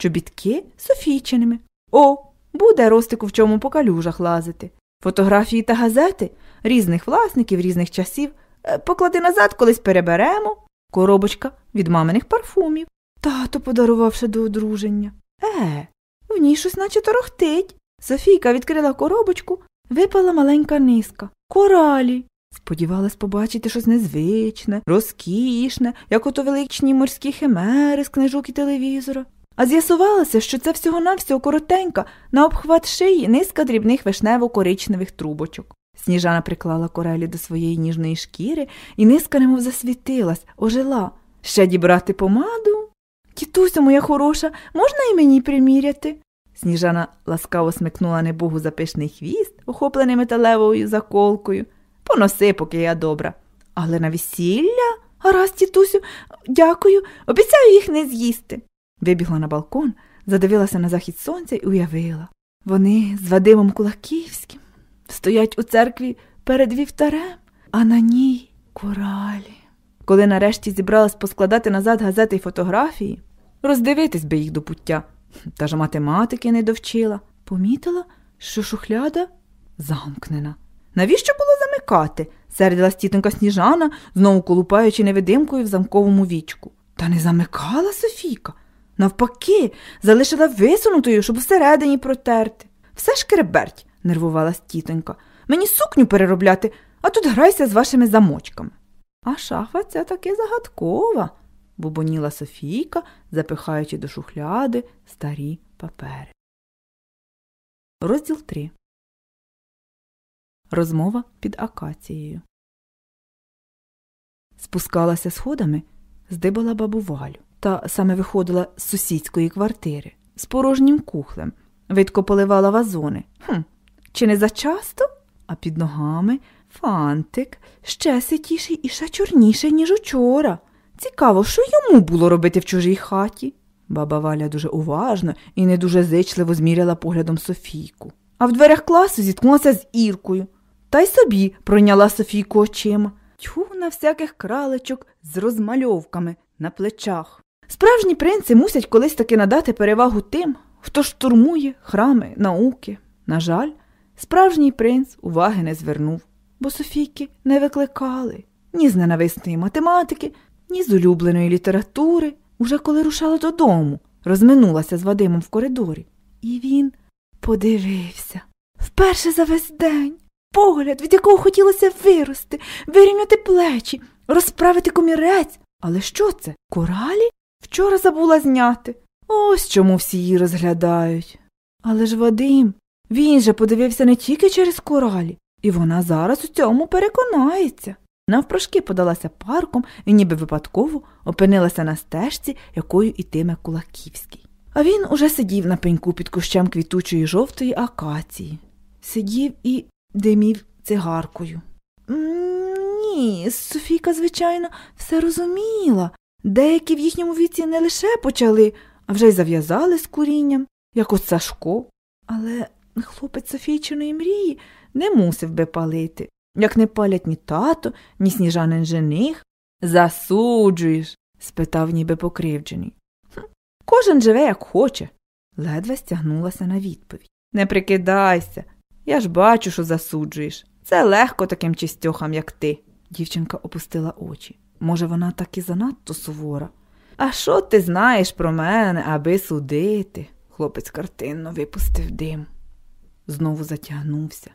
чобітки Софійчиними. О, буде Ростику в чому по калюжах лазити. Фотографії та газети різних власників, різних часів. Е, поклади назад, колись переберемо. Коробочка від маминих парфумів. Тато подарував ще до одруження. Е, в ній щось наче торохтить. Софійка відкрила коробочку, випала маленька низка. Коралі. Сподівалась побачити щось незвичне, розкішне, як ото величні морські химери з книжок і телевізора. А з'ясувалося, що це всього-навсього коротенька, на обхват шиї низка дрібних вишнево-коричневих трубочок. Сніжана приклала корелі до своєї ніжної шкіри і низка немов засвітилась, ожила. Ще дібрати помаду? Тітусю, моя хороша, можна і мені приміряти? Сніжана ласкаво смикнула небогу за пишний хвіст, охоплений металевою заколкою. Поноси, поки я добра. Але на весілля? Гаразд, тітусю, дякую, обіцяю їх не з'їсти. Вибігла на балкон, задивилася на захід сонця і уявила. Вони з Вадимом Кулаківським стоять у церкві перед вівтарем, а на ній коралі. Коли нарешті зібралась поскладати назад газети й фотографії, роздивитись би їх до пуття. Та ж математики не довчила. Помітила, що шухляда замкнена. Навіщо було замикати? сердилась тітонька сніжана, знову колупаючи невидимкою в замковому вічку. Та не замикала Софійка. Навпаки, залишила висунутою, щоб всередині протерти. Все ж кереберть, нервувалась тітонька. Мені сукню переробляти, а тут грайся з вашими замочками. А шафа ця таки загадкова, бубоніла Софійка, запихаючи до шухляди старі папери. Розділ 3 Розмова під акацією. Спускалася сходами, здибала бабу Валю. Та саме виходила з сусідської квартири з порожнім кухлем, видко поливала вазони. Хм, Чи не зачасто? А під ногами фантик ще ситіший і ще чорніший, ніж учора. Цікаво, що йому було робити в чужій хаті. Баба Валя дуже уважно і не дуже зичливо зміряла поглядом Софійку. А в дверях класу зіткнулася з Іркою. Та й собі пройняла Софійку очима. Тьху на всяких кралечок з розмальовками на плечах. Справжні принци мусять колись таки надати перевагу тим, хто штурмує храми науки. На жаль, справжній принц уваги не звернув, бо Софійки не викликали ні з ненависної математики, ні з улюбленої літератури, уже коли рушала додому, розминулася з Вадимом в коридорі. І він подивився вперше за весь день. Погляд, від якого хотілося вирости, вирівняти плечі, розправити комірець. Але що це? Коралі? Вчора забула зняти. Ось чому всі її розглядають. Але ж Вадим, він же подивився не тільки через коралі, і вона зараз у цьому переконається. Навпрошки подалася парком і ніби випадково опинилася на стежці, якою ітиме Кулаківський. А він уже сидів на пеньку під кущем квітучої жовтої акації. Сидів і димів цигаркою. Ні, Софійка, звичайно, все розуміла. Деякі в їхньому віці не лише почали, а вже й зав'язали з курінням, як от Сашко. Але хлопець Софійчиної мрії не мусив би палити, як не палять ні тато, ні сніжанин жених. Засуджуєш? спитав, ніби покривджений. «Хм, Кожен живе, як хоче, ледве стягнулася на відповідь. Не прикидайся. Я ж бачу, що засуджуєш. Це легко таким чистьохам, як ти. Дівчинка опустила очі. Може, вона так і занадто сувора. А що ти знаєш про мене, аби судити? Хлопець картинно випустив дим. Знову затягнувся.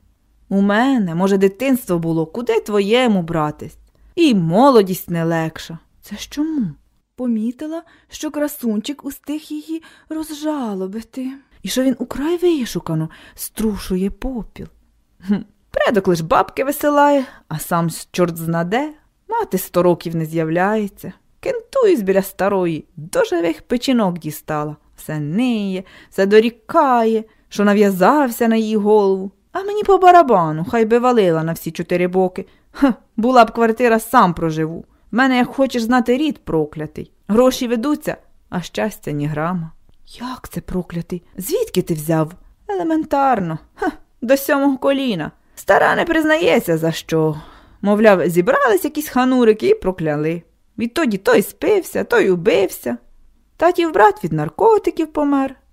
У мене, може, дитинство було, куди твоєму братись? І молодість не легша. Це ж чому? Помітила, що красунчик устиг її розжалобити, і що він украй вишукано струшує попіл. Хм, Предок лиш бабки висилає, а сам чорт знаде, мати сто років не з'являється. Кентуюсь біля старої, до живих печінок дістала. Все ниє, все дорікає, що нав'язався на її голову. А мені по барабану, хай би валила на всі чотири боки. Ха, була б квартира, сам проживу. В мене, як хочеш знати, рід проклятий. Гроші ведуться, а щастя, ні грама. Як це проклятий? Звідки ти взяв? Елементарно, Ха, до сьомого коліна. Стара не признається, за що. Мовляв, зібрались якісь ханурики і прокляли. Відтоді той спився, той убився. Татів брат від наркотиків помер,